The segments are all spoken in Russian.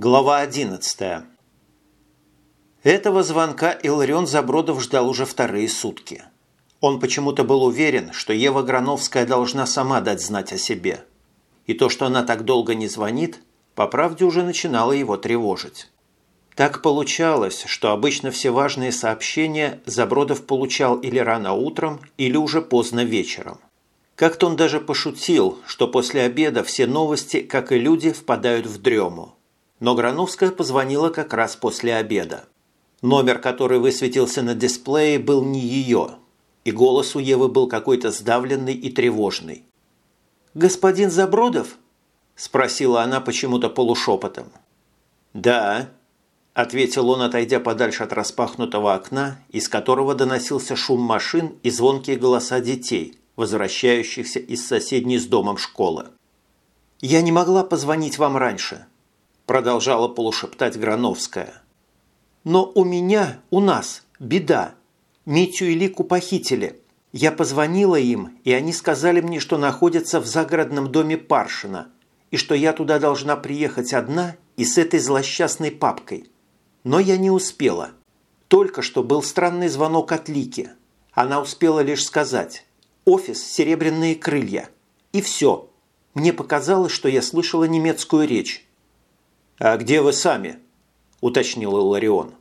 Глава 11. Этого звонка Иларион Забродов ждал уже вторые сутки. Он почему-то был уверен, что Ева Грановская должна сама дать знать о себе. И то, что она так долго не звонит, по правде уже начинало его тревожить. Так получалось, что обычно все важные сообщения Забродов получал или рано утром, или уже поздно вечером. Как-то он даже пошутил, что после обеда все новости, как и люди, впадают в дрему. Но Грановская позвонила как раз после обеда. Номер, который высветился на дисплее, был не ее, и голос у Евы был какой-то сдавленный и тревожный. «Господин Забродов?» – спросила она почему-то полушепотом. «Да», – ответил он, отойдя подальше от распахнутого окна, из которого доносился шум машин и звонкие голоса детей, возвращающихся из соседней с домом школы. «Я не могла позвонить вам раньше», – продолжала полушептать Грановская. «Но у меня, у нас, беда. Митю и Лику похитили. Я позвонила им, и они сказали мне, что находятся в загородном доме Паршина, и что я туда должна приехать одна и с этой злосчастной папкой. Но я не успела. Только что был странный звонок от Лики. Она успела лишь сказать офис «Серебряные крылья». И все. Мне показалось, что я слышала немецкую речь. «А где вы сами?» – уточнил Ларион.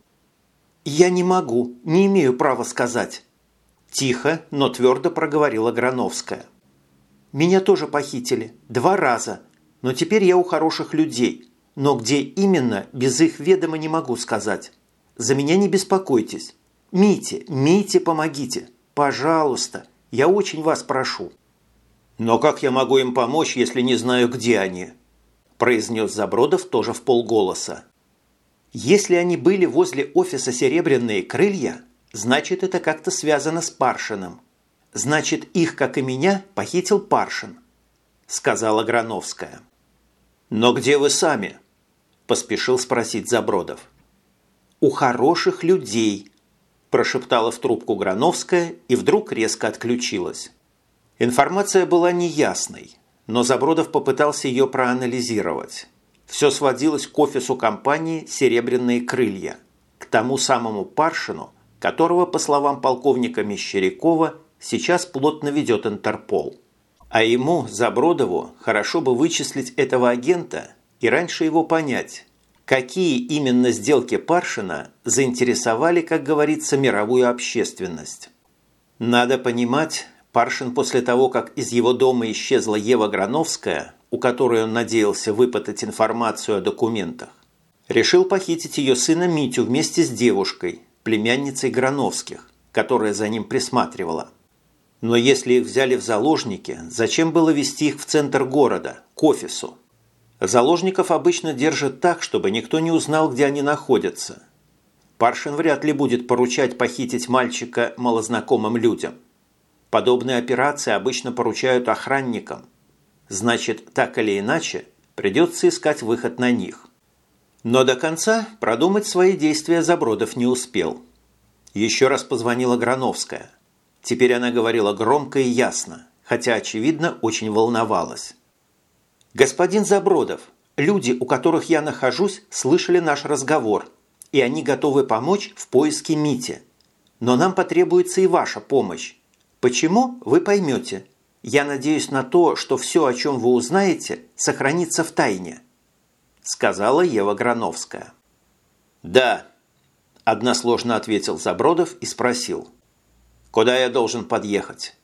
«Я не могу, не имею права сказать». Тихо, но твердо проговорила Грановская. «Меня тоже похитили. Два раза. Но теперь я у хороших людей. Но где именно, без их ведома не могу сказать. За меня не беспокойтесь. Мите, Мите, помогите. Пожалуйста. Я очень вас прошу». «Но как я могу им помочь, если не знаю, где они?» Произнес Забродов тоже в полголоса. «Если они были возле офиса «Серебряные крылья», значит, это как-то связано с Паршином. Значит, их, как и меня, похитил Паршин», – сказала Грановская. «Но где вы сами?» – поспешил спросить Забродов. «У хороших людей», прошептала в трубку Грановская и вдруг резко отключилась. Информация была неясной, но Забродов попытался ее проанализировать. Все сводилось к офису компании «Серебряные крылья», к тому самому Паршину, которого, по словам полковника Мещерякова, сейчас плотно ведет Интерпол. А ему, Забродову, хорошо бы вычислить этого агента и раньше его понять, какие именно сделки Паршина заинтересовали, как говорится, мировую общественность. Надо понимать, Паршин после того, как из его дома исчезла Ева Грановская, у которой он надеялся выпытать информацию о документах, решил похитить ее сына Митю вместе с девушкой, племянницей Грановских, которая за ним присматривала. Но если их взяли в заложники, зачем было вести их в центр города, к офису? Заложников обычно держат так, чтобы никто не узнал, где они находятся. Паршин вряд ли будет поручать похитить мальчика малознакомым людям. Подобные операции обычно поручают охранникам. Значит, так или иначе, придется искать выход на них. Но до конца продумать свои действия Забродов не успел. Еще раз позвонила Грановская. Теперь она говорила громко и ясно, хотя, очевидно, очень волновалась. «Господин Забродов, люди, у которых я нахожусь, слышали наш разговор, и они готовы помочь в поиске Мити. Но нам потребуется и ваша помощь. Почему, вы поймете. Я надеюсь на то, что все, о чем вы узнаете, сохранится в тайне», сказала Ева Грановская. «Да», – односложно ответил Забродов и спросил. «Куда я должен подъехать?»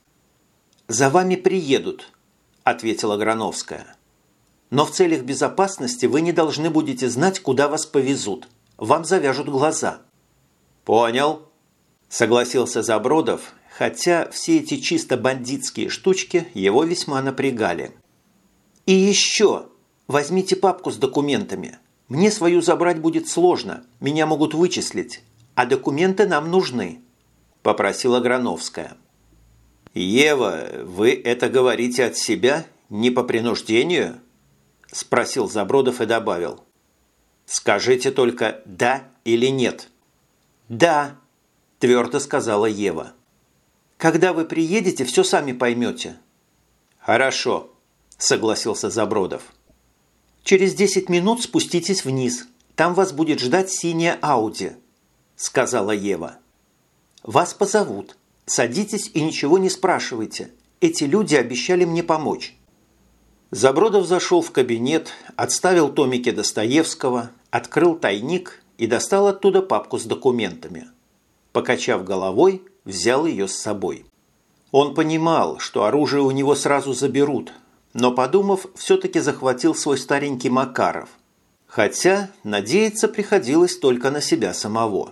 «За вами приедут», – ответила Грановская. Но в целях безопасности вы не должны будете знать, куда вас повезут. Вам завяжут глаза». «Понял», – согласился Забродов, хотя все эти чисто бандитские штучки его весьма напрягали. «И еще! Возьмите папку с документами. Мне свою забрать будет сложно, меня могут вычислить, а документы нам нужны», – попросила Грановская. «Ева, вы это говорите от себя? Не по принуждению?» – спросил Забродов и добавил. «Скажите только «да» или «нет». «Да», – твердо сказала Ева. «Когда вы приедете, все сами поймете». «Хорошо», – согласился Забродов. «Через 10 минут спуститесь вниз. Там вас будет ждать синяя Ауди», – сказала Ева. «Вас позовут. Садитесь и ничего не спрашивайте. Эти люди обещали мне помочь». Забродов зашел в кабинет, отставил томики Достоевского, открыл тайник и достал оттуда папку с документами. Покачав головой, взял ее с собой. Он понимал, что оружие у него сразу заберут, но, подумав, все-таки захватил свой старенький Макаров. Хотя надеяться приходилось только на себя самого.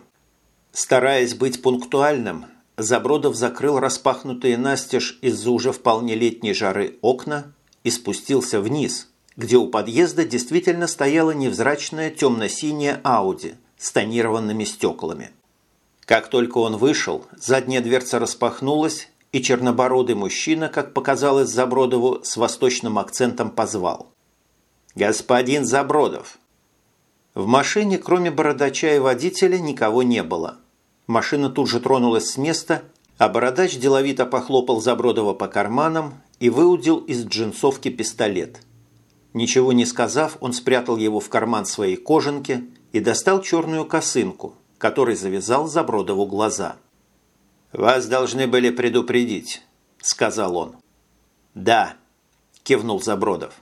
Стараясь быть пунктуальным, Забродов закрыл распахнутые настежь из-за уже вполне летней жары окна и спустился вниз, где у подъезда действительно стояла невзрачная темно-синяя Ауди с тонированными стеклами. Как только он вышел, задняя дверца распахнулась, и чернобородый мужчина, как показалось Забродову, с восточным акцентом позвал. «Господин Забродов!» В машине, кроме бородача и водителя, никого не было. Машина тут же тронулась с места, а бородач деловито похлопал Забродова по карманам и выудил из джинсовки пистолет. Ничего не сказав, он спрятал его в карман своей кожанки и достал черную косынку, которой завязал Забродову глаза. «Вас должны были предупредить», – сказал он. «Да», – кивнул Забродов.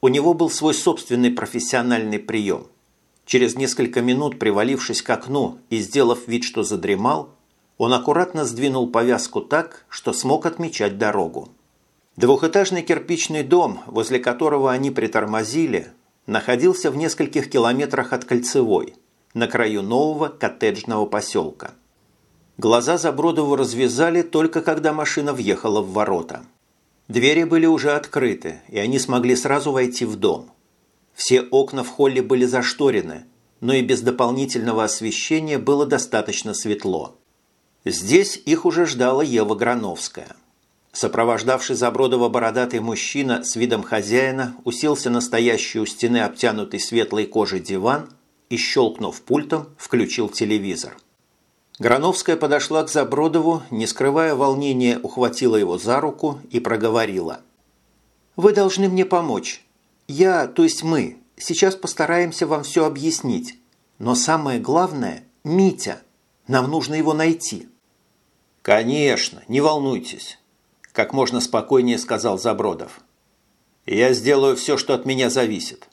У него был свой собственный профессиональный прием. Через несколько минут, привалившись к окну и сделав вид, что задремал, он аккуратно сдвинул повязку так, что смог отмечать дорогу. Двухэтажный кирпичный дом, возле которого они притормозили, находился в нескольких километрах от Кольцевой, на краю нового коттеджного поселка. Глаза Забродову развязали только когда машина въехала в ворота. Двери были уже открыты, и они смогли сразу войти в дом. Все окна в холле были зашторены, но и без дополнительного освещения было достаточно светло. Здесь их уже ждала Ева Грановская. Сопровождавший Забродова бородатый мужчина с видом хозяина уселся на стоящий у стены обтянутый светлой кожей диван и, щелкнув пультом, включил телевизор. Грановская подошла к Забродову, не скрывая волнения, ухватила его за руку и проговорила. «Вы должны мне помочь. Я, то есть мы, сейчас постараемся вам все объяснить. Но самое главное – Митя. Нам нужно его найти». «Конечно, не волнуйтесь», – как можно спокойнее сказал Забродов. «Я сделаю все, что от меня зависит».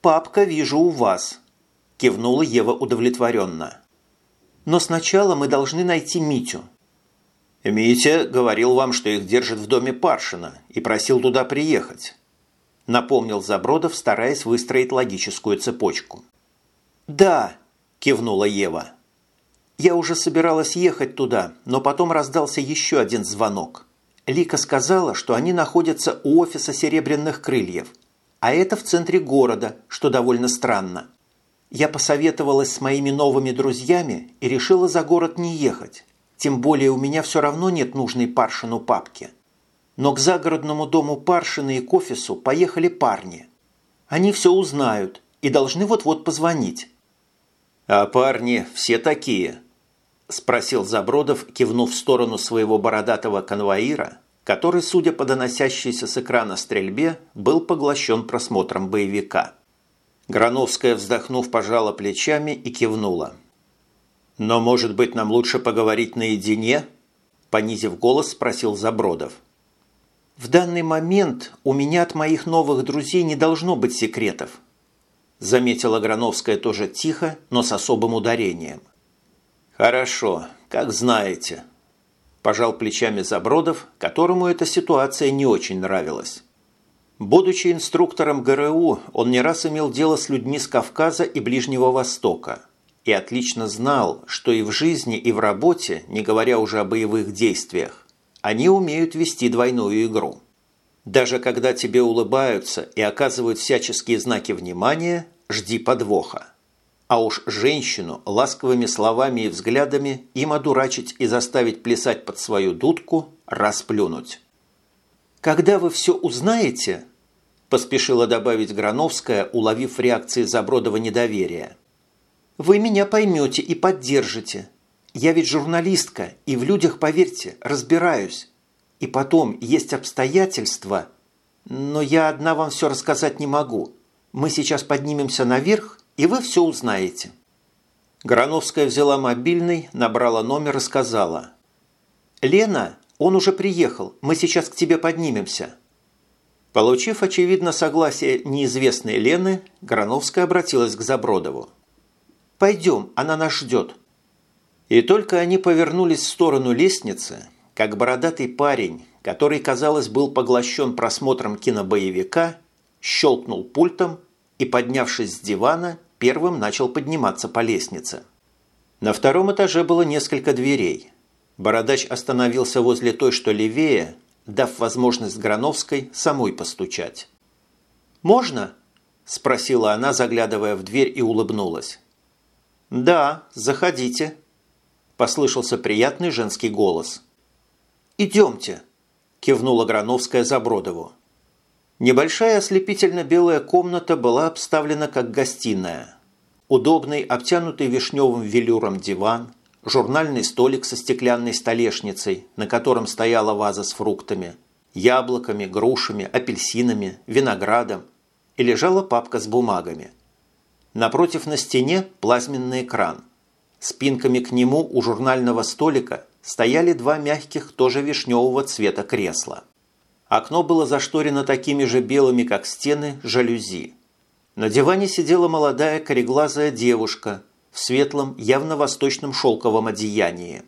«Папка вижу у вас», – кивнула Ева удовлетворенно. Но сначала мы должны найти Митю». «Митя говорил вам, что их держат в доме Паршина и просил туда приехать», напомнил Забродов, стараясь выстроить логическую цепочку. «Да», – кивнула Ева. «Я уже собиралась ехать туда, но потом раздался еще один звонок. Лика сказала, что они находятся у офиса «Серебряных крыльев», а это в центре города, что довольно странно. Я посоветовалась с моими новыми друзьями и решила за город не ехать. Тем более у меня все равно нет нужной Паршину папки. Но к загородному дому Паршина и к офису поехали парни. Они все узнают и должны вот-вот позвонить. «А парни все такие?» – спросил Забродов, кивнув в сторону своего бородатого конвоира, который, судя по доносящейся с экрана стрельбе, был поглощен просмотром боевика. Грановская, вздохнув, пожала плечами и кивнула. «Но, может быть, нам лучше поговорить наедине?» Понизив голос, спросил Забродов. «В данный момент у меня от моих новых друзей не должно быть секретов», заметила Грановская тоже тихо, но с особым ударением. «Хорошо, как знаете», – пожал плечами Забродов, которому эта ситуация не очень нравилась. Будучи инструктором ГРУ, он не раз имел дело с людьми с Кавказа и Ближнего Востока и отлично знал, что и в жизни, и в работе, не говоря уже о боевых действиях, они умеют вести двойную игру. Даже когда тебе улыбаются и оказывают всяческие знаки внимания, жди подвоха. А уж женщину ласковыми словами и взглядами им одурачить и заставить плясать под свою дудку – расплюнуть. «Когда вы все узнаете», – поспешила добавить Грановская, уловив реакции Забродова недоверия, – «вы меня поймете и поддержите. Я ведь журналистка, и в людях, поверьте, разбираюсь. И потом есть обстоятельства, но я одна вам все рассказать не могу. Мы сейчас поднимемся наверх, и вы все узнаете». Грановская взяла мобильный, набрала номер и сказала. «Лена, он уже приехал, мы сейчас к тебе поднимемся». Получив, очевидно, согласие неизвестной Лены, Грановская обратилась к Забродову. «Пойдем, она нас ждет». И только они повернулись в сторону лестницы, как бородатый парень, который, казалось, был поглощен просмотром кинобоевика, щелкнул пультом и, поднявшись с дивана, первым начал подниматься по лестнице. На втором этаже было несколько дверей. Бородач остановился возле той, что левее, дав возможность Грановской самой постучать. «Можно?» – спросила она, заглядывая в дверь и улыбнулась. «Да, заходите», – послышался приятный женский голос. «Идемте», – кивнула Грановская Забродову. Небольшая ослепительно-белая комната была обставлена как гостиная. Удобный, обтянутый вишневым велюром диван, журнальный столик со стеклянной столешницей, на котором стояла ваза с фруктами, яблоками, грушами, апельсинами, виноградом, и лежала папка с бумагами. Напротив на стене плазменный экран. Спинками к нему у журнального столика стояли два мягких, тоже вишневого цвета кресла. Окно было зашторено такими же белыми, как стены, жалюзи. На диване сидела молодая кореглазая девушка в светлом, явно восточном шелковом одеянии.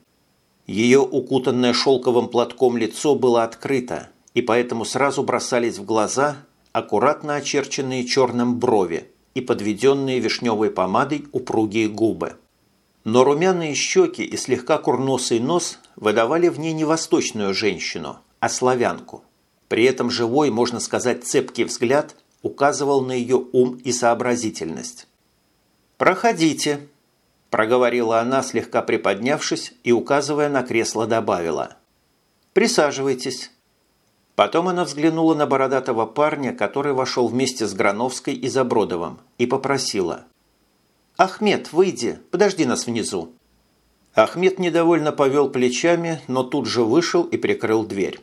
Ее укутанное шелковым платком лицо было открыто, и поэтому сразу бросались в глаза аккуратно очерченные черным брови и подведенные вишневой помадой упругие губы. Но румяные щеки и слегка курносый нос выдавали в ней не восточную женщину, а славянку – при этом живой, можно сказать, цепкий взгляд указывал на ее ум и сообразительность. «Проходите», – проговорила она, слегка приподнявшись и, указывая на кресло, добавила. «Присаживайтесь». Потом она взглянула на бородатого парня, который вошел вместе с Грановской и Забродовым, и попросила. «Ахмед, выйди, подожди нас внизу». Ахмед недовольно повел плечами, но тут же вышел и прикрыл дверь.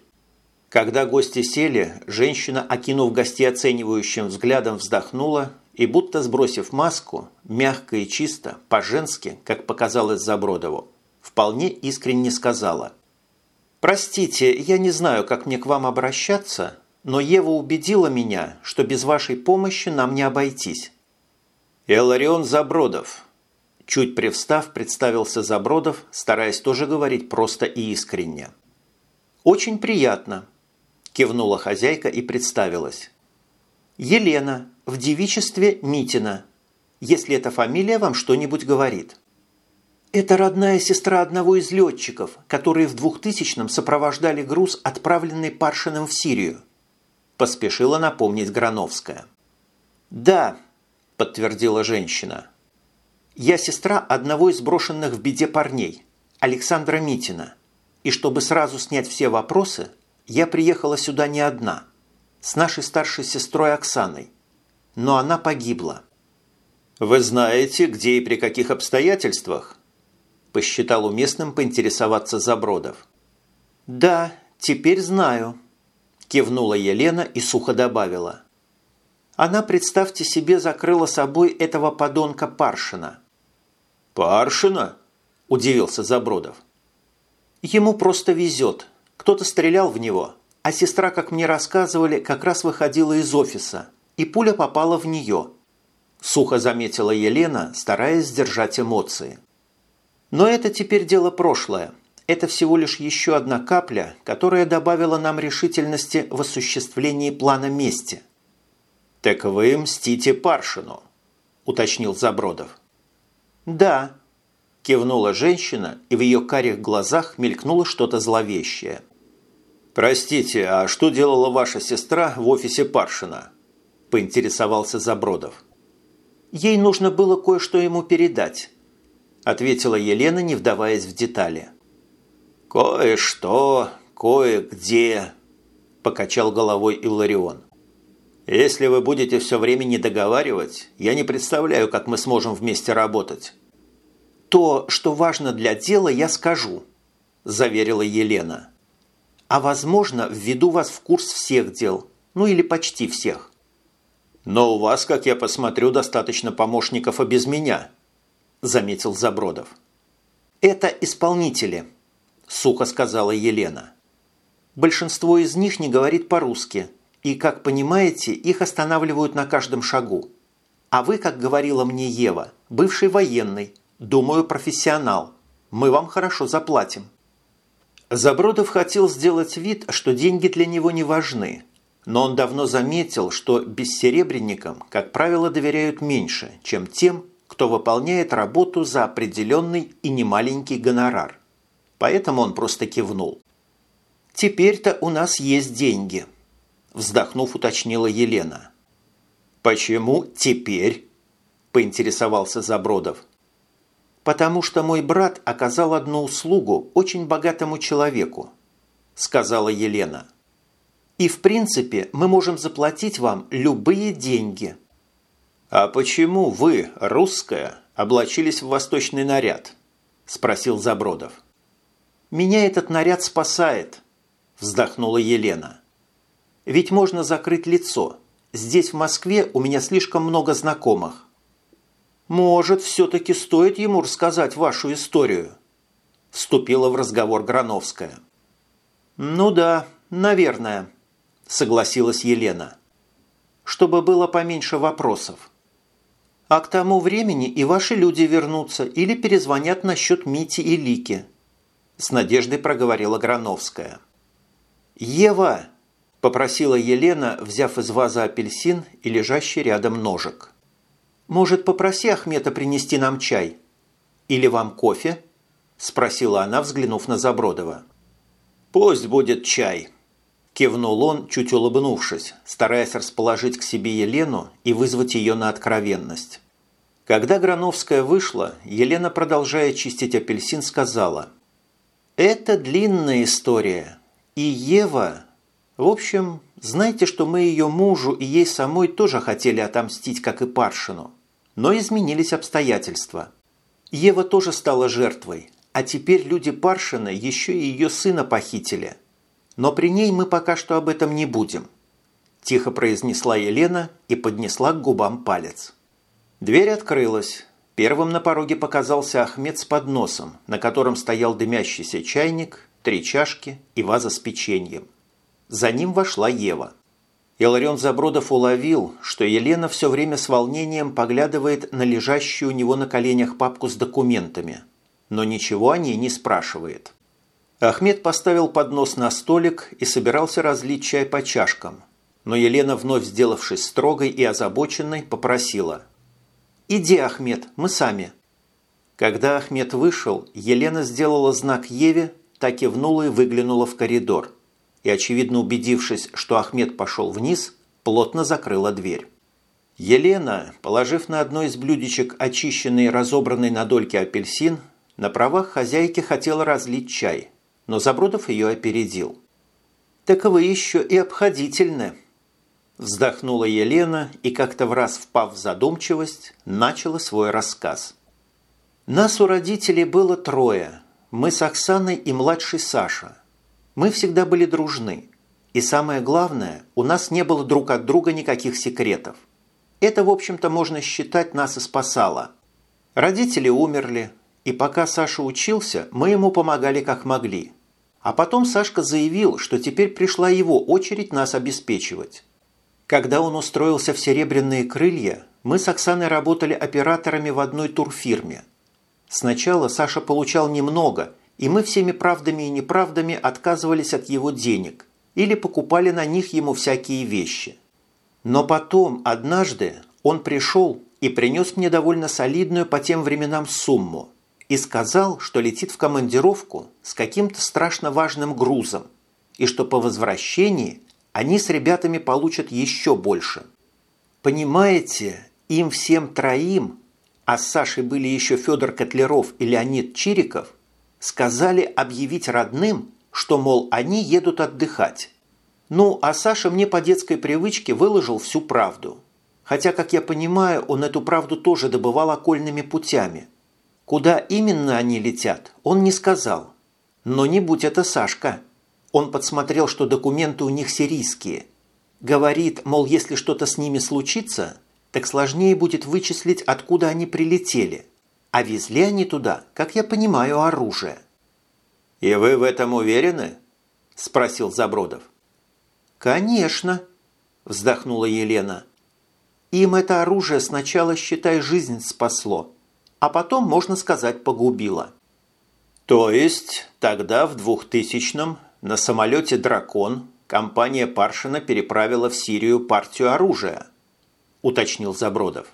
Когда гости сели, женщина, окинув гостей оценивающим взглядом, вздохнула и, будто сбросив маску, мягко и чисто, по-женски, как показалось Забродову, вполне искренне сказала. «Простите, я не знаю, как мне к вам обращаться, но Ева убедила меня, что без вашей помощи нам не обойтись». «Эларион Забродов», Чуть привстав, представился Забродов, стараясь тоже говорить просто и искренне. «Очень приятно», кивнула хозяйка и представилась. «Елена, в девичестве Митина, если эта фамилия вам что-нибудь говорит». «Это родная сестра одного из летчиков, которые в 2000-м сопровождали груз, отправленный Паршиным в Сирию», поспешила напомнить Грановская. «Да», – подтвердила женщина. «Я сестра одного из брошенных в беде парней, Александра Митина, и чтобы сразу снять все вопросы, я приехала сюда не одна, с нашей старшей сестрой Оксаной, но она погибла. «Вы знаете, где и при каких обстоятельствах?» Посчитал уместным поинтересоваться Забродов. «Да, теперь знаю», – кивнула Елена и сухо добавила. «Она, представьте себе, закрыла собой этого подонка Паршина». «Паршина?» – удивился Забродов. «Ему просто везет», кто-то стрелял в него, а сестра, как мне рассказывали, как раз выходила из офиса, и пуля попала в нее. Сухо заметила Елена, стараясь сдержать эмоции. Но это теперь дело прошлое. Это всего лишь еще одна капля, которая добавила нам решительности в осуществлении плана мести. «Так вы мстите Паршину», – уточнил Забродов. «Да», – кивнула женщина, и в ее карих глазах мелькнуло что-то зловещее. «Простите, а что делала ваша сестра в офисе Паршина?» – поинтересовался Забродов. «Ей нужно было кое-что ему передать», – ответила Елена, не вдаваясь в детали. «Кое-что, кое-где», – покачал головой Илларион. «Если вы будете все время не договаривать, я не представляю, как мы сможем вместе работать». «То, что важно для дела, я скажу», – заверила Елена а, возможно, введу вас в курс всех дел, ну или почти всех». «Но у вас, как я посмотрю, достаточно помощников и без меня», – заметил Забродов. «Это исполнители», – сухо сказала Елена. «Большинство из них не говорит по-русски, и, как понимаете, их останавливают на каждом шагу. А вы, как говорила мне Ева, бывший военный, думаю, профессионал. Мы вам хорошо заплатим». Забродов хотел сделать вид, что деньги для него не важны, но он давно заметил, что бессеребренникам, как правило, доверяют меньше, чем тем, кто выполняет работу за определенный и немаленький гонорар. Поэтому он просто кивнул. «Теперь-то у нас есть деньги», – вздохнув, уточнила Елена. «Почему теперь?» – поинтересовался Забродов. «Потому что мой брат оказал одну услугу очень богатому человеку», – сказала Елена. «И в принципе мы можем заплатить вам любые деньги». «А почему вы, русская, облачились в восточный наряд?» – спросил Забродов. «Меня этот наряд спасает», – вздохнула Елена. «Ведь можно закрыть лицо. Здесь, в Москве, у меня слишком много знакомых». «Может, все-таки стоит ему рассказать вашу историю?» – вступила в разговор Грановская. «Ну да, наверное», – согласилась Елена. «Чтобы было поменьше вопросов». А к тому времени и ваши люди вернутся или перезвонят насчет Мити и Лики. С надеждой проговорила Грановская. «Ева!» – попросила Елена, взяв из ваза апельсин и лежащий рядом ножик. «Может, попроси Ахмета принести нам чай? Или вам кофе?» – спросила она, взглянув на Забродова. «Пусть будет чай», – кивнул он, чуть улыбнувшись, стараясь расположить к себе Елену и вызвать ее на откровенность. Когда Грановская вышла, Елена, продолжая чистить апельсин, сказала «Это длинная история. И Ева... В общем, знаете, что мы ее мужу и ей самой тоже хотели отомстить, как и Паршину. Но изменились обстоятельства. Ева тоже стала жертвой, а теперь люди Паршина еще и ее сына похитили. Но при ней мы пока что об этом не будем». Тихо произнесла Елена и поднесла к губам палец. Дверь открылась. Первым на пороге показался Ахмед с подносом, на котором стоял дымящийся чайник, три чашки и ваза с печеньем. За ним вошла Ева. Иларион Забродов уловил, что Елена все время с волнением поглядывает на лежащую у него на коленях папку с документами, но ничего о ней не спрашивает. Ахмед поставил поднос на столик и собирался разлить чай по чашкам, но Елена, вновь сделавшись строгой и озабоченной, попросила – «Иди, Ахмед, мы сами». Когда Ахмед вышел, Елена сделала знак Еве, так и и выглянула в коридор. И, очевидно убедившись, что Ахмед пошел вниз, плотно закрыла дверь. Елена, положив на одно из блюдечек очищенный и разобранный на дольки апельсин, на правах хозяйки хотела разлить чай, но Забродов ее опередил. «Так вы еще и обходительны», Вздохнула Елена и, как-то в раз впав в задумчивость, начала свой рассказ. Нас у родителей было трое. Мы с Оксаной и младший Саша. Мы всегда были дружны. И самое главное, у нас не было друг от друга никаких секретов. Это, в общем-то, можно считать, нас и спасало. Родители умерли, и пока Саша учился, мы ему помогали как могли. А потом Сашка заявил, что теперь пришла его очередь нас обеспечивать. Когда он устроился в «Серебряные крылья», мы с Оксаной работали операторами в одной турфирме. Сначала Саша получал немного, и мы всеми правдами и неправдами отказывались от его денег или покупали на них ему всякие вещи. Но потом, однажды, он пришел и принес мне довольно солидную по тем временам сумму и сказал, что летит в командировку с каким-то страшно важным грузом и что по возвращении они с ребятами получат еще больше. Понимаете, им всем троим, а с Сашей были еще Федор Котлеров и Леонид Чириков, сказали объявить родным, что, мол, они едут отдыхать. Ну, а Саша мне по детской привычке выложил всю правду. Хотя, как я понимаю, он эту правду тоже добывал окольными путями. Куда именно они летят, он не сказал. Но не будь это Сашка. Он подсмотрел, что документы у них сирийские. Говорит, мол, если что-то с ними случится, так сложнее будет вычислить, откуда они прилетели. А везли они туда, как я понимаю, оружие. «И вы в этом уверены?» – спросил Забродов. «Конечно», – вздохнула Елена. «Им это оружие сначала, считай, жизнь спасло, а потом, можно сказать, погубило». «То есть тогда в 2000-м на самолете «Дракон» компания Паршина переправила в Сирию партию оружия?» – уточнил Забродов.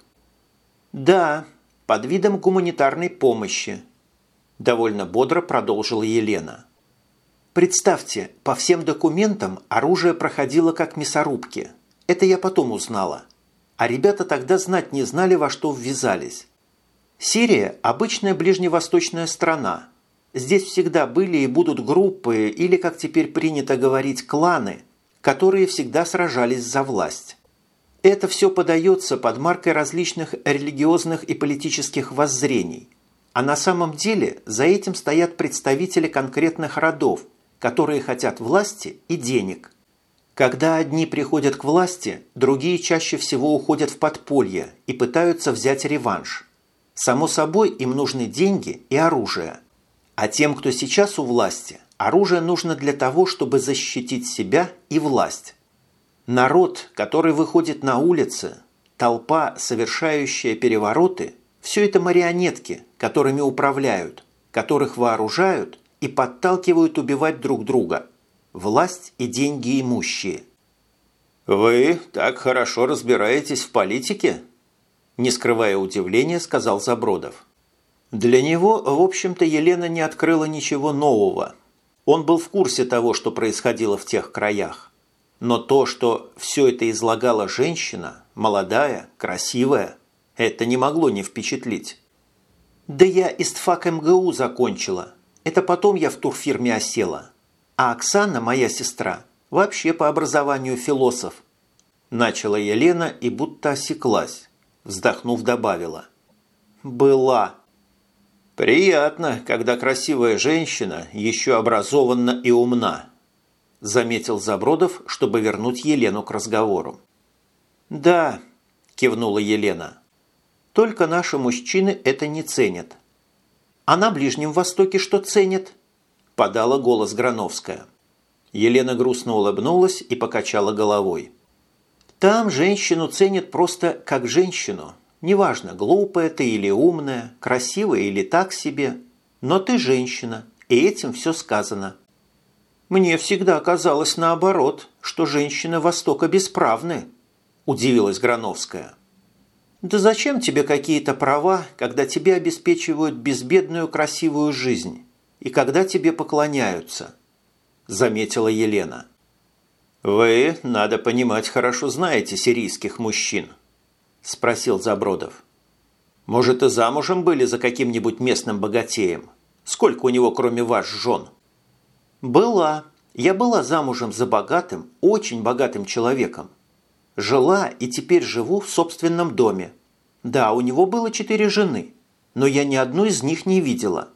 «Да, под видом гуманитарной помощи», – довольно бодро продолжила Елена. Представьте, по всем документам оружие проходило как мясорубки. Это я потом узнала. А ребята тогда знать не знали, во что ввязались. Сирия – обычная ближневосточная страна. Здесь всегда были и будут группы, или, как теперь принято говорить, кланы, которые всегда сражались за власть. Это все подается под маркой различных религиозных и политических воззрений. А на самом деле за этим стоят представители конкретных родов – которые хотят власти и денег. Когда одни приходят к власти, другие чаще всего уходят в подполье и пытаются взять реванш. Само собой, им нужны деньги и оружие. А тем, кто сейчас у власти, оружие нужно для того, чтобы защитить себя и власть. Народ, который выходит на улицы, толпа, совершающая перевороты – все это марионетки, которыми управляют, которых вооружают и подталкивают убивать друг друга. Власть и деньги имущие. «Вы так хорошо разбираетесь в политике?» Не скрывая удивления, сказал Забродов. Для него, в общем-то, Елена не открыла ничего нового. Он был в курсе того, что происходило в тех краях. Но то, что все это излагала женщина, молодая, красивая, это не могло не впечатлить. «Да я ИСТФАК МГУ закончила», это потом я в турфирме осела. А Оксана, моя сестра, вообще по образованию философ. Начала Елена и будто осеклась. Вздохнув, добавила. Была. Приятно, когда красивая женщина еще образованна и умна. Заметил Забродов, чтобы вернуть Елену к разговору. «Да», – кивнула Елена. «Только наши мужчины это не ценят. А на Ближнем Востоке что ценят?» – подала голос Грановская. Елена грустно улыбнулась и покачала головой. «Там женщину ценят просто как женщину. Неважно, глупая ты или умная, красивая или так себе. Но ты женщина, и этим все сказано». «Мне всегда казалось наоборот, что женщины Востока бесправны», – удивилась Грановская. Да зачем тебе какие-то права, когда тебе обеспечивают безбедную красивую жизнь и когда тебе поклоняются?» Заметила Елена. «Вы, надо понимать, хорошо знаете сирийских мужчин», спросил Забродов. «Может, и замужем были за каким-нибудь местным богатеем? Сколько у него, кроме вас, жен?» «Была. Я была замужем за богатым, очень богатым человеком. Жила и теперь живу в собственном доме. Да, у него было четыре жены, но я ни одну из них не видела.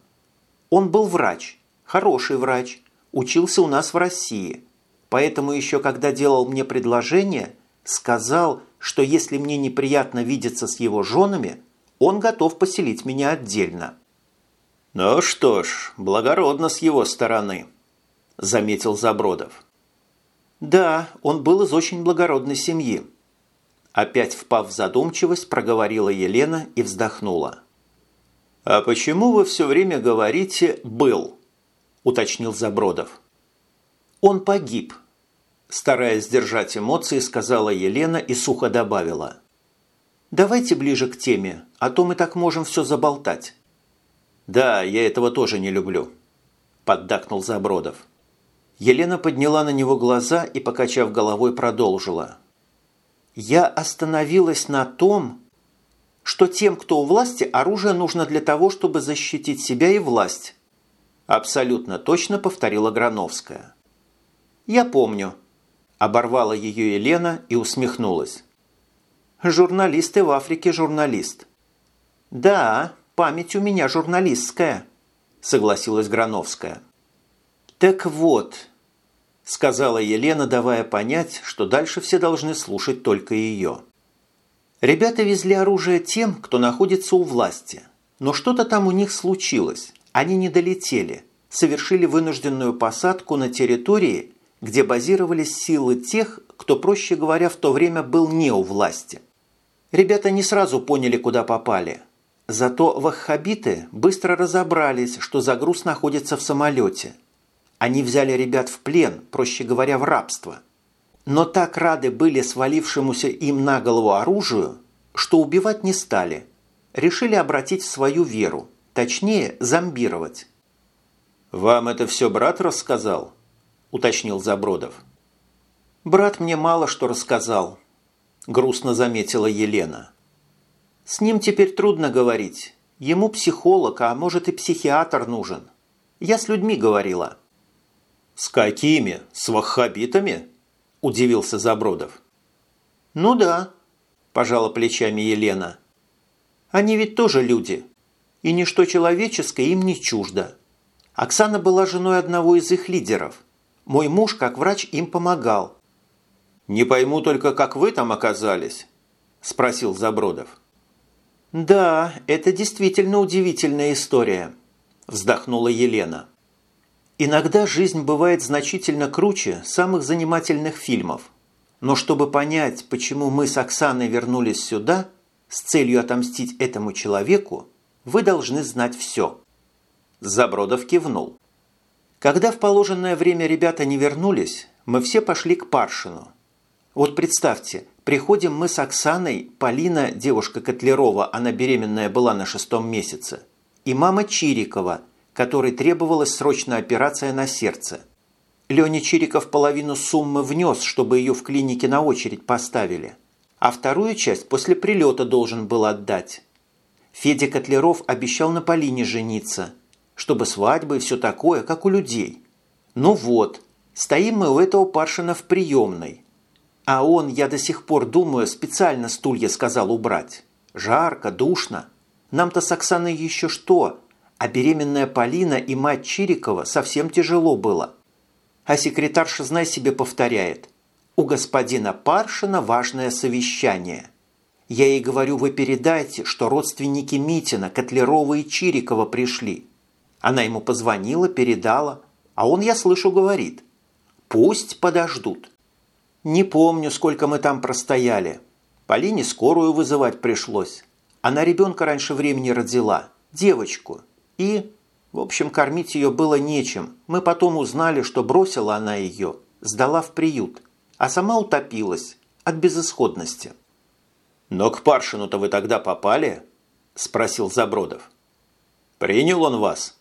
Он был врач, хороший врач, учился у нас в России. Поэтому еще когда делал мне предложение, сказал, что если мне неприятно видеться с его женами, он готов поселить меня отдельно. «Ну что ж, благородно с его стороны», – заметил Забродов. Да, он был из очень благородной семьи. Опять впав в задумчивость, проговорила Елена и вздохнула. «А почему вы все время говорите «был»?» – уточнил Забродов. «Он погиб», – стараясь сдержать эмоции, сказала Елена и сухо добавила. «Давайте ближе к теме, а то мы так можем все заболтать». «Да, я этого тоже не люблю», – поддакнул Забродов. Елена подняла на него глаза и, покачав головой, продолжила. «Я остановилась на том, что тем, кто у власти, оружие нужно для того, чтобы защитить себя и власть», абсолютно точно повторила Грановская. «Я помню», – оборвала ее Елена и усмехнулась. «Журналист и в Африке журналист». «Да, память у меня журналистская», – согласилась Грановская. «Так вот», сказала Елена, давая понять, что дальше все должны слушать только ее. Ребята везли оружие тем, кто находится у власти. Но что-то там у них случилось. Они не долетели, совершили вынужденную посадку на территории, где базировались силы тех, кто, проще говоря, в то время был не у власти. Ребята не сразу поняли, куда попали. Зато ваххабиты быстро разобрались, что загруз находится в самолете. Они взяли ребят в плен, проще говоря, в рабство. Но так рады были свалившемуся им на голову оружию, что убивать не стали. Решили обратить свою веру, точнее, зомбировать. «Вам это все брат рассказал?» – уточнил Забродов. «Брат мне мало что рассказал», – грустно заметила Елена. «С ним теперь трудно говорить. Ему психолог, а может и психиатр нужен. Я с людьми говорила». «С какими? С ваххабитами?» – удивился Забродов. «Ну да», – пожала плечами Елена. «Они ведь тоже люди, и ничто человеческое им не чуждо. Оксана была женой одного из их лидеров – мой муж, как врач, им помогал. «Не пойму только, как вы там оказались?» – спросил Забродов. «Да, это действительно удивительная история», – вздохнула Елена. «Иногда жизнь бывает значительно круче самых занимательных фильмов. Но чтобы понять, почему мы с Оксаной вернулись сюда с целью отомстить этому человеку, вы должны знать все». Забродов кивнул. Когда в положенное время ребята не вернулись, мы все пошли к Паршину. Вот представьте, приходим мы с Оксаной, Полина, девушка Котлерова, она беременная была на шестом месяце, и мама Чирикова, которой требовалась срочная операция на сердце. Леня Чириков половину суммы внес, чтобы ее в клинике на очередь поставили, а вторую часть после прилета должен был отдать. Федя Котлеров обещал на Полине жениться – чтобы свадьбы и все такое, как у людей. Ну вот, стоим мы у этого Паршина в приемной. А он, я до сих пор думаю, специально стулья сказал убрать. Жарко, душно. Нам-то с Оксаной еще что, а беременная Полина и мать Чирикова совсем тяжело было. А секретарша, знай себе, повторяет. У господина Паршина важное совещание. Я ей говорю, вы передайте, что родственники Митина, Котлерова и Чирикова пришли. Она ему позвонила, передала, а он, я слышу, говорит, «Пусть подождут». Не помню, сколько мы там простояли. Полине скорую вызывать пришлось. Она ребенка раньше времени родила, девочку. И, в общем, кормить ее было нечем. Мы потом узнали, что бросила она ее, сдала в приют, а сама утопилась от безысходности. «Но к Паршину-то вы тогда попали?» – спросил Забродов. «Принял он вас?»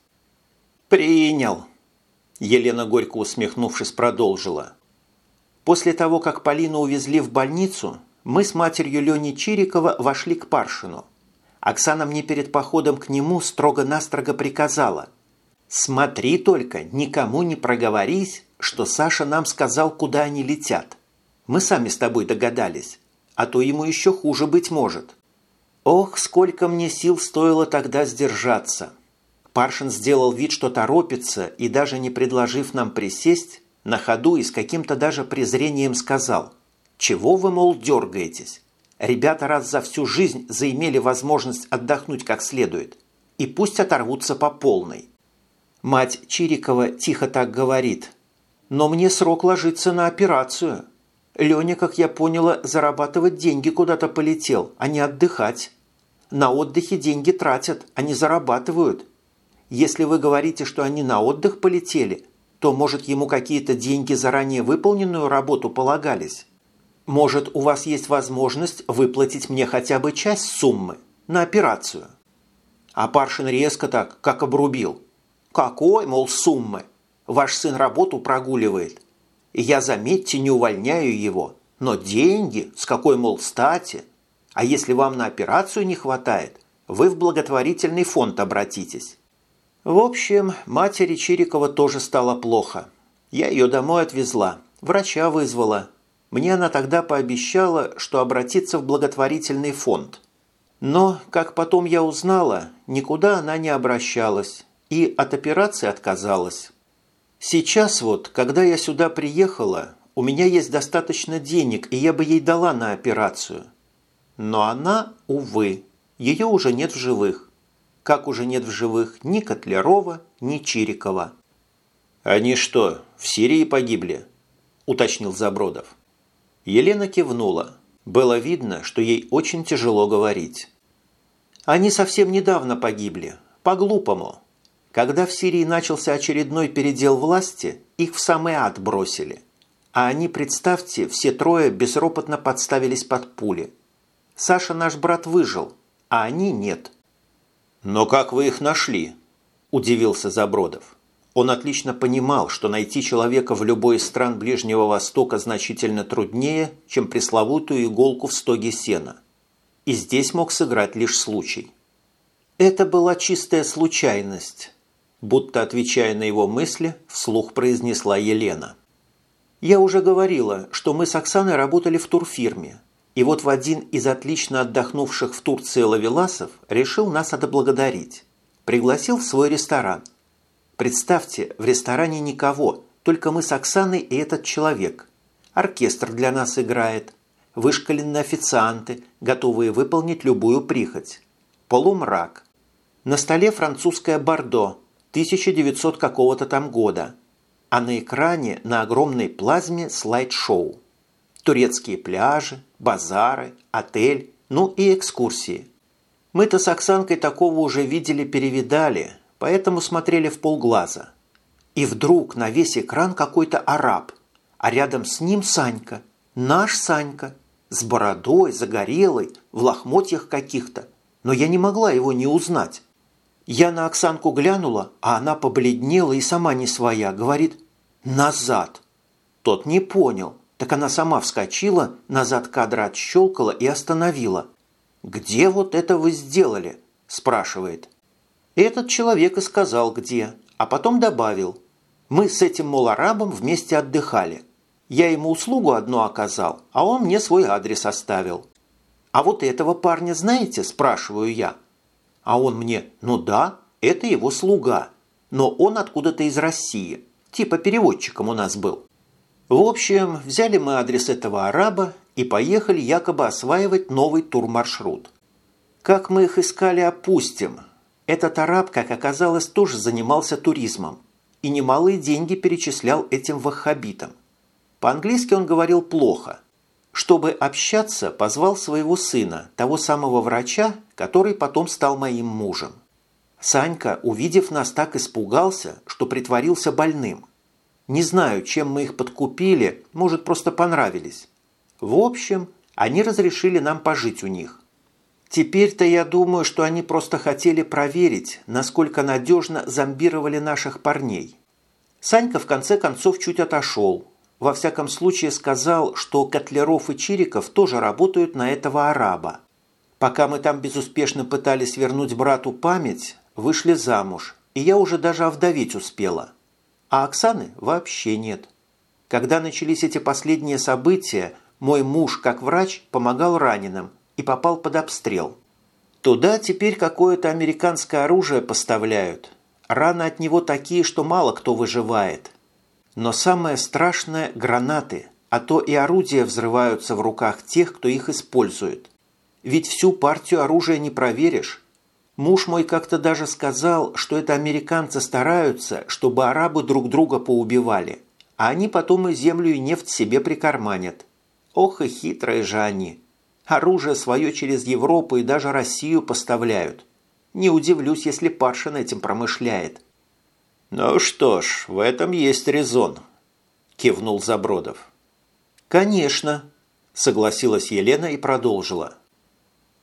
«Принял», – Елена горько усмехнувшись продолжила. «После того, как Полину увезли в больницу, мы с матерью Лени Чирикова вошли к Паршину. Оксана мне перед походом к нему строго-настрого приказала. «Смотри только, никому не проговорись, что Саша нам сказал, куда они летят. Мы сами с тобой догадались, а то ему еще хуже быть может». Ох, сколько мне сил стоило тогда сдержаться. Паршин сделал вид, что торопится, и даже не предложив нам присесть, на ходу и с каким-то даже презрением сказал «Чего вы, мол, дергаетесь? Ребята раз за всю жизнь заимели возможность отдохнуть как следует, и пусть оторвутся по полной». Мать Чирикова тихо так говорит «Но мне срок ложится на операцию. Леня, как я поняла, зарабатывать деньги куда-то полетел, а не отдыхать. На отдыхе деньги тратят, а не зарабатывают». Если вы говорите, что они на отдых полетели, то, может, ему какие-то деньги за ранее выполненную работу полагались? Может, у вас есть возможность выплатить мне хотя бы часть суммы на операцию?» А Паршин резко так, как обрубил. «Какой, мол, суммы? Ваш сын работу прогуливает. Я, заметьте, не увольняю его. Но деньги, с какой, мол, стати? А если вам на операцию не хватает, вы в благотворительный фонд обратитесь». В общем, матери Чирикова тоже стало плохо. Я ее домой отвезла, врача вызвала. Мне она тогда пообещала, что обратится в благотворительный фонд. Но, как потом я узнала, никуда она не обращалась и от операции отказалась. Сейчас вот, когда я сюда приехала, у меня есть достаточно денег, и я бы ей дала на операцию. Но она, увы, ее уже нет в живых. Как уже нет в живых ни Котлярова, ни Чирикова. «Они что, в Сирии погибли?» – уточнил Забродов. Елена кивнула. Было видно, что ей очень тяжело говорить. Они совсем недавно погибли. По-глупому. Когда в Сирии начался очередной передел власти, их в самый ад бросили. А они, представьте, все трое безропотно подставились под пули. Саша наш брат выжил, а они нет. «Но как вы их нашли?» – удивился Забродов. Он отлично понимал, что найти человека в любой из стран Ближнего Востока значительно труднее, чем пресловутую иголку в стоге сена. И здесь мог сыграть лишь случай. Это была чистая случайность будто отвечая на его мысли, вслух произнесла Елена. «Я уже говорила, что мы с Оксаной работали в турфирме, и вот в один из отлично отдохнувших в Турции лавеласов решил нас отблагодарить. Пригласил в свой ресторан. Представьте, в ресторане никого, только мы с Оксаной и этот человек. Оркестр для нас играет, вышкаленные официанты, готовые выполнить любую прихоть. Полумрак. На столе французское бордо, 1900 какого-то там года, а на экране на огромной плазме слайд-шоу. Турецкие пляжи, базары, отель, ну и экскурсии. Мы-то с Оксанкой такого уже видели-перевидали, поэтому смотрели в полглаза. И вдруг на весь экран какой-то араб, а рядом с ним Санька, наш Санька, с бородой, загорелой, в лохмотьях каких-то, но я не могла его не узнать. Я на Оксанку глянула, а она побледнела и сама не своя, говорит «назад». Тот не понял, так она сама вскочила, назад кадра отщелкала и остановила. «Где вот это вы сделали?» – спрашивает. Этот человек и сказал, где, а потом добавил. «Мы с этим, мол, арабом вместе отдыхали. Я ему услугу одну оказал, а он мне свой адрес оставил». «А вот этого парня знаете?» – спрашиваю я. А он мне, ну да, это его слуга, но он откуда-то из России, типа переводчиком у нас был. В общем, взяли мы адрес этого араба и поехали якобы осваивать новый турмаршрут. Как мы их искали, опустим. Этот араб, как оказалось, тоже занимался туризмом и немалые деньги перечислял этим ваххабитам. По-английски он говорил плохо – чтобы общаться, позвал своего сына, того самого врача, который потом стал моим мужем. Санька, увидев нас, так испугался, что притворился больным. Не знаю, чем мы их подкупили, может, просто понравились. В общем, они разрешили нам пожить у них. Теперь-то я думаю, что они просто хотели проверить, насколько надежно зомбировали наших парней. Санька в конце концов чуть отошел, во всяком случае сказал, что Котляров и Чириков тоже работают на этого араба. Пока мы там безуспешно пытались вернуть брату память, вышли замуж, и я уже даже овдоветь успела. А Оксаны вообще нет. Когда начались эти последние события, мой муж, как врач, помогал раненым и попал под обстрел. Туда теперь какое-то американское оружие поставляют. Раны от него такие, что мало кто выживает. Но самое страшное – гранаты, а то и орудия взрываются в руках тех, кто их использует. Ведь всю партию оружия не проверишь. Муж мой как-то даже сказал, что это американцы стараются, чтобы арабы друг друга поубивали, а они потом и землю, и нефть себе прикарманят. Ох и хитрые же они. Оружие свое через Европу и даже Россию поставляют. Не удивлюсь, если Паршин этим промышляет. «Ну что ж, в этом есть резон», – кивнул Забродов. «Конечно», – согласилась Елена и продолжила.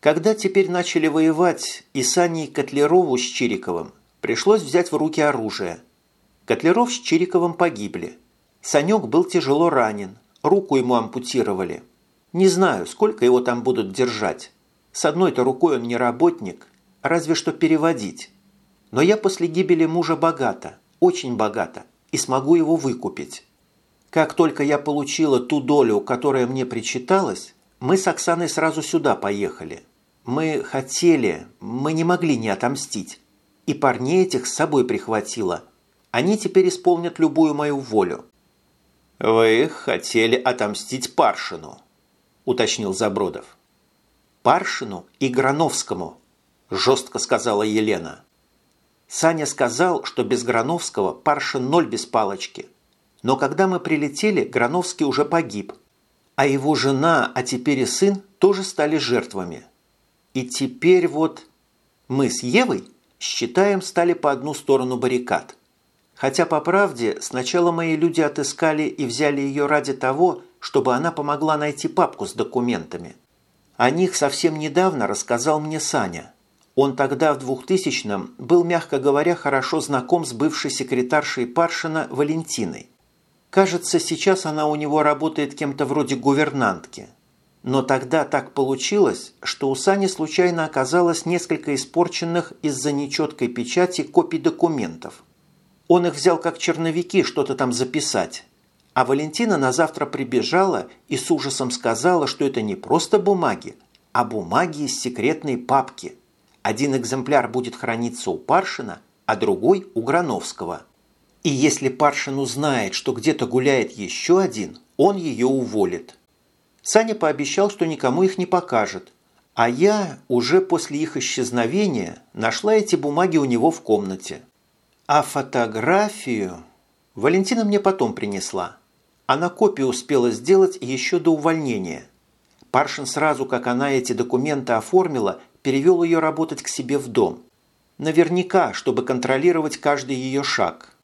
«Когда теперь начали воевать и Саней Котлерову с Чириковым, пришлось взять в руки оружие. Котлеров с Чириковым погибли. Санек был тяжело ранен, руку ему ампутировали. Не знаю, сколько его там будут держать. С одной-то рукой он не работник, разве что переводить. Но я после гибели мужа богата, очень богата, и смогу его выкупить. Как только я получила ту долю, которая мне причиталась, мы с Оксаной сразу сюда поехали. Мы хотели, мы не могли не отомстить. И парней этих с собой прихватила. Они теперь исполнят любую мою волю». «Вы хотели отомстить Паршину», – уточнил Забродов. «Паршину и Грановскому», – жестко сказала Елена. Саня сказал, что без Грановского Паршин ноль без палочки. Но когда мы прилетели, Грановский уже погиб. А его жена, а теперь и сын тоже стали жертвами. И теперь вот мы с Евой, считаем, стали по одну сторону баррикад. Хотя, по правде, сначала мои люди отыскали и взяли ее ради того, чтобы она помогла найти папку с документами. О них совсем недавно рассказал мне Саня. Он тогда, в 2000-м, был, мягко говоря, хорошо знаком с бывшей секретаршей Паршина Валентиной. Кажется, сейчас она у него работает кем-то вроде гувернантки. Но тогда так получилось, что у Сани случайно оказалось несколько испорченных из-за нечеткой печати копий документов. Он их взял как черновики что-то там записать. А Валентина на завтра прибежала и с ужасом сказала, что это не просто бумаги, а бумаги из секретной папки. Один экземпляр будет храниться у Паршина, а другой – у Грановского – и если Паршин узнает, что где-то гуляет еще один, он ее уволит. Саня пообещал, что никому их не покажет. А я уже после их исчезновения нашла эти бумаги у него в комнате. А фотографию Валентина мне потом принесла. Она копию успела сделать еще до увольнения. Паршин сразу, как она эти документы оформила, перевел ее работать к себе в дом. Наверняка, чтобы контролировать каждый ее шаг.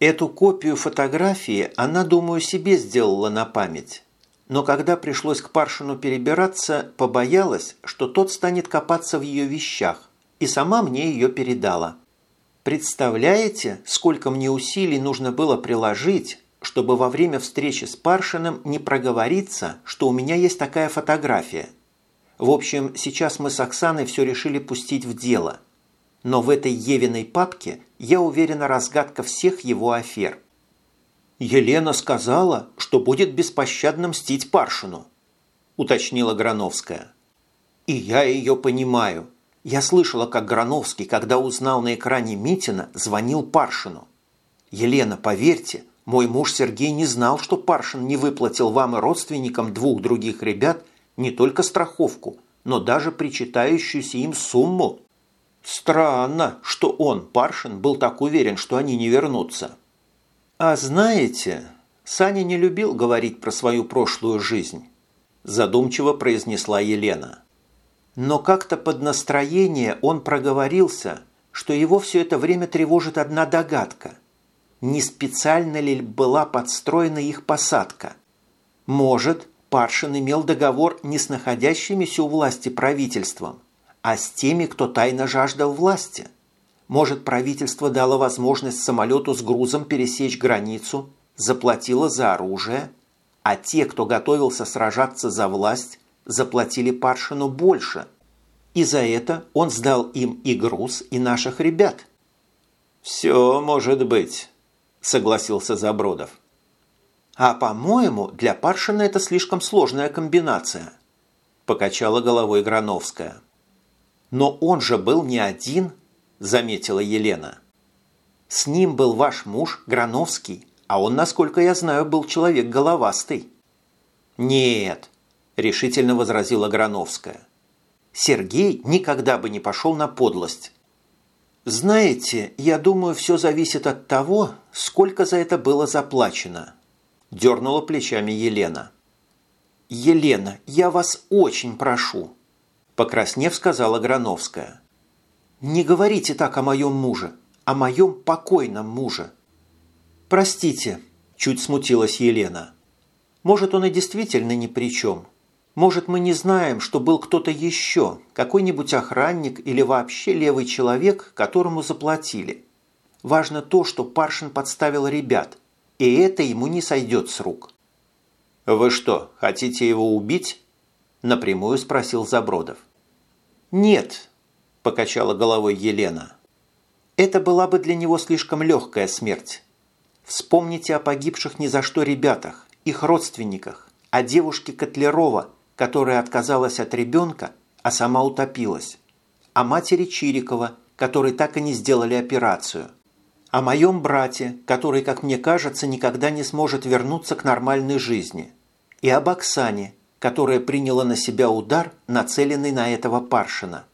Эту копию фотографии она, думаю, себе сделала на память. Но когда пришлось к Паршину перебираться, побоялась, что тот станет копаться в ее вещах, и сама мне ее передала. Представляете, сколько мне усилий нужно было приложить, чтобы во время встречи с Паршиным не проговориться, что у меня есть такая фотография. В общем, сейчас мы с Оксаной все решили пустить в дело – но в этой Евиной папке, я уверена, разгадка всех его афер. «Елена сказала, что будет беспощадно мстить Паршину», – уточнила Грановская. «И я ее понимаю. Я слышала, как Грановский, когда узнал на экране Митина, звонил Паршину. Елена, поверьте, мой муж Сергей не знал, что Паршин не выплатил вам и родственникам двух других ребят не только страховку, но даже причитающуюся им сумму Странно, что он, Паршин, был так уверен, что они не вернутся. А знаете, Саня не любил говорить про свою прошлую жизнь, задумчиво произнесла Елена. Но как-то под настроение он проговорился, что его все это время тревожит одна догадка. Не специально ли была подстроена их посадка? Может, Паршин имел договор не с находящимися у власти правительством, а с теми, кто тайно жаждал власти. Может, правительство дало возможность самолету с грузом пересечь границу, заплатило за оружие, а те, кто готовился сражаться за власть, заплатили Паршину больше. И за это он сдал им и груз, и наших ребят. «Все может быть», – согласился Забродов. «А, по-моему, для Паршина это слишком сложная комбинация», – покачала головой Грановская. «Но он же был не один», – заметила Елена. «С ним был ваш муж Грановский, а он, насколько я знаю, был человек головастый». «Нет», – решительно возразила Грановская. «Сергей никогда бы не пошел на подлость». «Знаете, я думаю, все зависит от того, сколько за это было заплачено», – дернула плечами Елена. «Елена, я вас очень прошу, Покраснев, сказала Грановская. «Не говорите так о моем муже, о моем покойном муже». «Простите», – чуть смутилась Елена. «Может, он и действительно ни при чем. Может, мы не знаем, что был кто-то еще, какой-нибудь охранник или вообще левый человек, которому заплатили. Важно то, что Паршин подставил ребят, и это ему не сойдет с рук». «Вы что, хотите его убить?» напрямую спросил Забродов. «Нет», – покачала головой Елена. «Это была бы для него слишком легкая смерть. Вспомните о погибших ни за что ребятах, их родственниках, о девушке Котлерова, которая отказалась от ребенка, а сама утопилась, о матери Чирикова, которой так и не сделали операцию, о моем брате, который, как мне кажется, никогда не сможет вернуться к нормальной жизни, и об Оксане, которая приняла на себя удар, нацеленный на этого Паршина.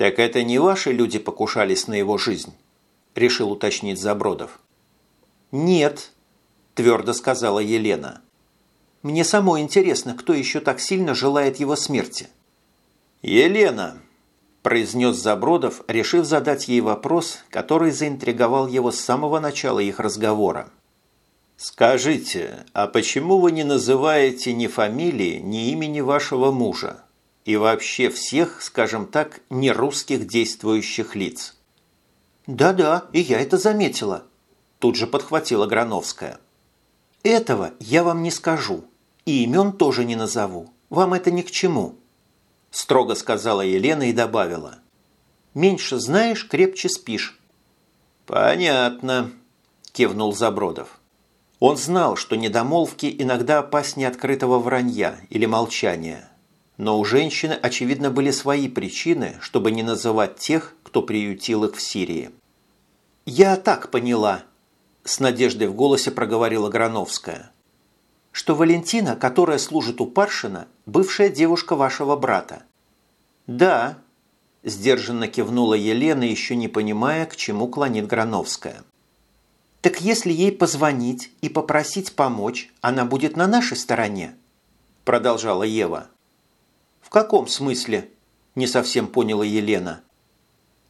«Так это не ваши люди покушались на его жизнь?» – решил уточнить Забродов. «Нет», – твердо сказала Елена. «Мне самой интересно, кто еще так сильно желает его смерти». «Елена», – произнес Забродов, решив задать ей вопрос, который заинтриговал его с самого начала их разговора. «Скажите, а почему вы не называете ни фамилии, ни имени вашего мужа? И вообще всех, скажем так, нерусских действующих лиц?» «Да-да, и я это заметила», – тут же подхватила Грановская. «Этого я вам не скажу, и имен тоже не назову. Вам это ни к чему», – строго сказала Елена и добавила. «Меньше знаешь, крепче спишь». «Понятно», – кивнул Забродов. Он знал, что недомолвки иногда опаснее открытого вранья или молчания. Но у женщины, очевидно, были свои причины, чтобы не называть тех, кто приютил их в Сирии. «Я так поняла», – с надеждой в голосе проговорила Грановская, «что Валентина, которая служит у Паршина, бывшая девушка вашего брата». «Да», – сдержанно кивнула Елена, еще не понимая, к чему клонит Грановская. «Так если ей позвонить и попросить помочь, она будет на нашей стороне?» – продолжала Ева. «В каком смысле?» – не совсем поняла Елена.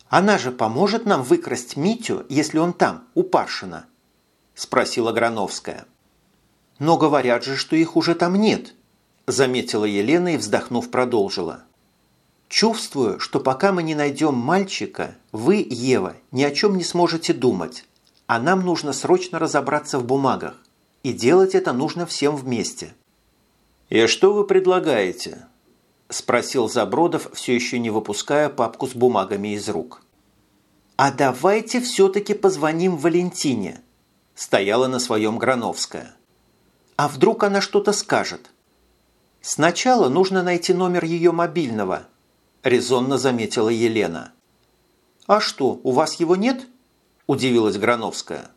«Она же поможет нам выкрасть Митю, если он там, у Паршина?» – спросила Грановская. «Но говорят же, что их уже там нет», – заметила Елена и, вздохнув, продолжила. «Чувствую, что пока мы не найдем мальчика, вы, Ева, ни о чем не сможете думать а нам нужно срочно разобраться в бумагах. И делать это нужно всем вместе. «И что вы предлагаете?» – спросил Забродов, все еще не выпуская папку с бумагами из рук. «А давайте все-таки позвоним Валентине», – стояла на своем Грановская. «А вдруг она что-то скажет?» «Сначала нужно найти номер ее мобильного», – резонно заметила Елена. «А что, у вас его нет?» удивилась Грановская.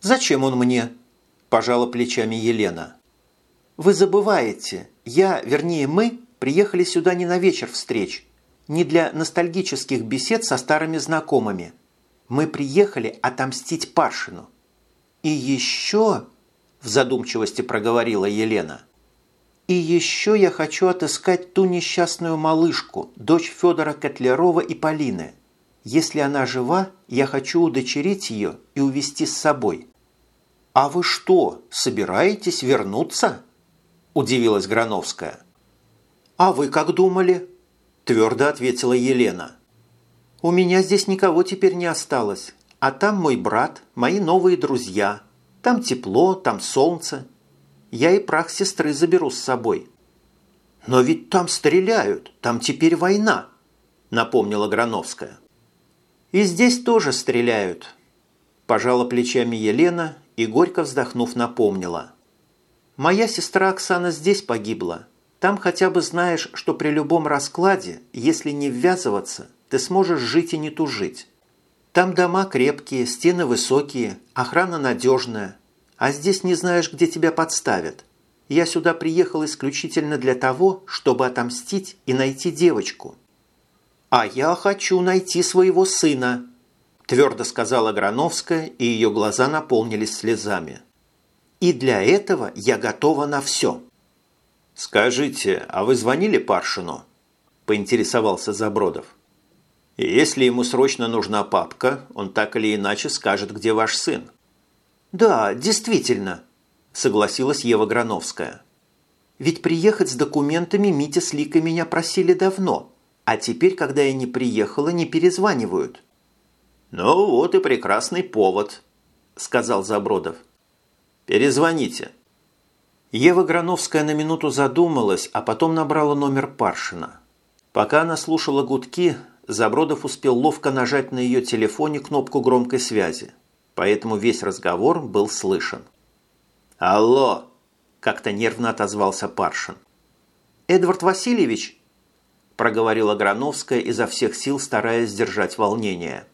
«Зачем он мне?» – пожала плечами Елена. «Вы забываете, я, вернее мы, приехали сюда не на вечер встреч, не для ностальгических бесед со старыми знакомыми. Мы приехали отомстить Паршину. И еще...» – в задумчивости проговорила Елена. «И еще я хочу отыскать ту несчастную малышку, дочь Федора Котлярова и Полины. Если она жива, я хочу удочерить ее и увезти с собой». «А вы что, собираетесь вернуться?» – удивилась Грановская. «А вы как думали?» – твердо ответила Елена. «У меня здесь никого теперь не осталось, а там мой брат, мои новые друзья. Там тепло, там солнце. Я и прах сестры заберу с собой». «Но ведь там стреляют, там теперь война», – напомнила Грановская. И здесь тоже стреляют. Пожала плечами Елена и, горько вздохнув, напомнила. Моя сестра Оксана здесь погибла. Там хотя бы знаешь, что при любом раскладе, если не ввязываться, ты сможешь жить и не тужить. Там дома крепкие, стены высокие, охрана надежная. А здесь не знаешь, где тебя подставят. Я сюда приехал исключительно для того, чтобы отомстить и найти девочку. «А я хочу найти своего сына», – твердо сказала Грановская, и ее глаза наполнились слезами. «И для этого я готова на все». «Скажите, а вы звонили Паршину?» – поинтересовался Забродов. И «Если ему срочно нужна папка, он так или иначе скажет, где ваш сын». «Да, действительно», – согласилась Ева Грановская. «Ведь приехать с документами Митя с Ликой меня просили давно, а теперь, когда я не приехала, не перезванивают». «Ну вот и прекрасный повод», – сказал Забродов. «Перезвоните». Ева Грановская на минуту задумалась, а потом набрала номер Паршина. Пока она слушала гудки, Забродов успел ловко нажать на ее телефоне кнопку громкой связи, поэтому весь разговор был слышен. «Алло!» – как-то нервно отозвался Паршин. «Эдвард Васильевич?» – проговорила Грановская изо всех сил, стараясь сдержать волнение.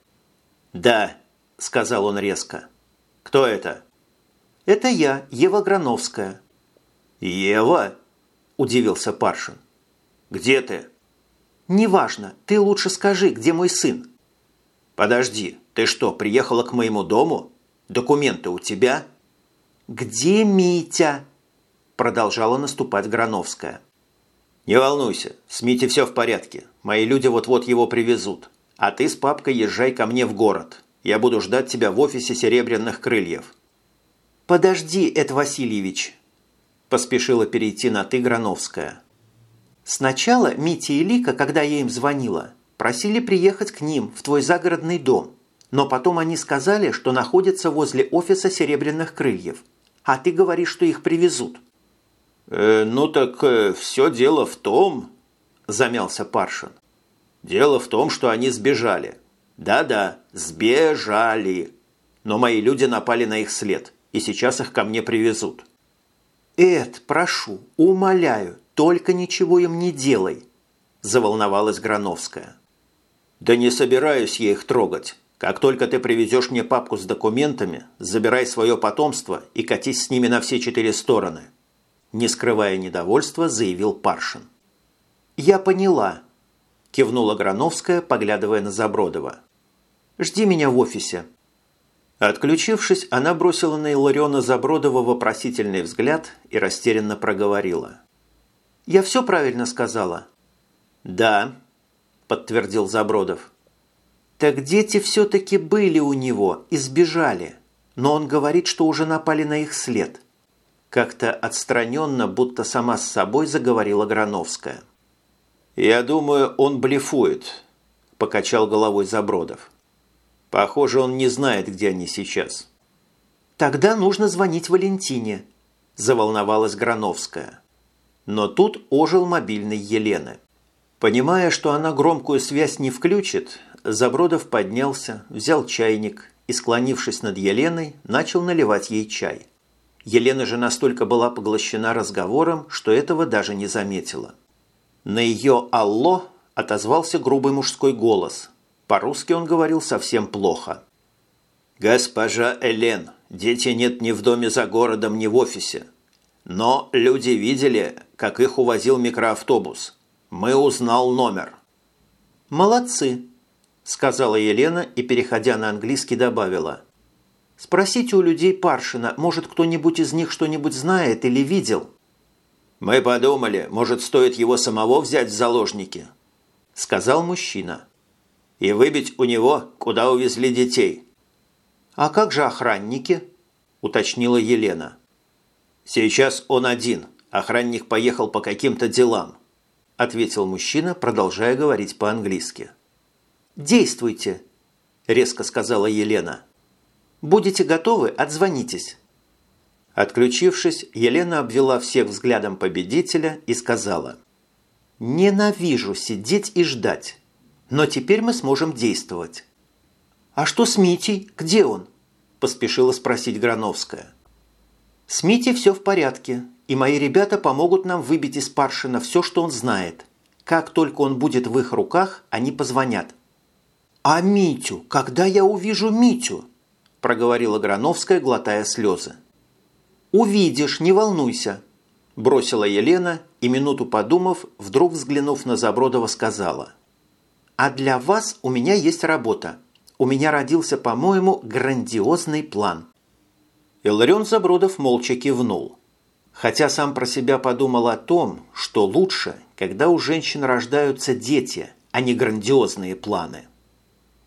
«Да», – сказал он резко. «Кто это?» «Это я, Ева Грановская». «Ева?» – удивился Паршин. «Где ты?» «Неважно. Ты лучше скажи, где мой сын?» «Подожди, ты что, приехала к моему дому? Документы у тебя?» «Где Митя?» – продолжала наступать Грановская. «Не волнуйся, с Митей все в порядке. Мои люди вот-вот его привезут. А ты с папкой езжай ко мне в город. Я буду ждать тебя в офисе «Серебряных крыльев». «Подожди, Эд Васильевич», – поспешила перейти на «ты» Грановская. «Сначала Митя и Лика, когда я им звонила, просили приехать к ним в твой загородный дом, но потом они сказали, что находятся возле офиса «Серебряных крыльев», а ты говоришь, что их привезут». «Э, «Ну так э, все дело в том», – замялся Паршин. «Дело в том, что они сбежали. Да-да, сбежали. Но мои люди напали на их след, и сейчас их ко мне привезут. «Эд, прошу, умоляю, только ничего им не делай», – заволновалась Грановская. «Да не собираюсь я их трогать. Как только ты привезешь мне папку с документами, забирай свое потомство и катись с ними на все четыре стороны», – не скрывая недовольства, заявил Паршин. «Я поняла», – кивнула Грановская, поглядывая на Забродова. Жди меня в офисе». Отключившись, она бросила на Илариона Забродова вопросительный взгляд и растерянно проговорила. «Я все правильно сказала?» «Да», – подтвердил Забродов. «Так дети все-таки были у него и сбежали, но он говорит, что уже напали на их след». Как-то отстраненно, будто сама с собой заговорила Грановская. «Я думаю, он блефует», – покачал головой Забродов. Похоже, он не знает, где они сейчас. «Тогда нужно звонить Валентине», – заволновалась Грановская. Но тут ожил мобильный Елены. Понимая, что она громкую связь не включит, Забродов поднялся, взял чайник и, склонившись над Еленой, начал наливать ей чай. Елена же настолько была поглощена разговором, что этого даже не заметила. На ее «Алло» отозвался грубый мужской голос, по-русски он говорил совсем плохо. «Госпожа Элен, дети нет ни в доме за городом, ни в офисе. Но люди видели, как их увозил микроавтобус. Мы узнал номер». «Молодцы», – сказала Елена и, переходя на английский, добавила. «Спросите у людей Паршина, может, кто-нибудь из них что-нибудь знает или видел?» «Мы подумали, может, стоит его самого взять в заложники», – сказал мужчина и выбить у него, куда увезли детей». «А как же охранники?» – уточнила Елена. «Сейчас он один. Охранник поехал по каким-то делам», – ответил мужчина, продолжая говорить по-английски. «Действуйте», – резко сказала Елена. «Будете готовы, отзвонитесь». Отключившись, Елена обвела всех взглядом победителя и сказала. «Ненавижу сидеть и ждать. Но теперь мы сможем действовать». «А что с Митей? Где он?» – поспешила спросить Грановская. «С Митей все в порядке, и мои ребята помогут нам выбить из Паршина все, что он знает. Как только он будет в их руках, они позвонят». «А Митю? Когда я увижу Митю?» – проговорила Грановская, глотая слезы. «Увидишь, не волнуйся», – бросила Елена и, минуту подумав, вдруг взглянув на Забродова, сказала – а для вас у меня есть работа. У меня родился, по-моему, грандиозный план». Иларион Забродов молча кивнул. Хотя сам про себя подумал о том, что лучше, когда у женщин рождаются дети, а не грандиозные планы.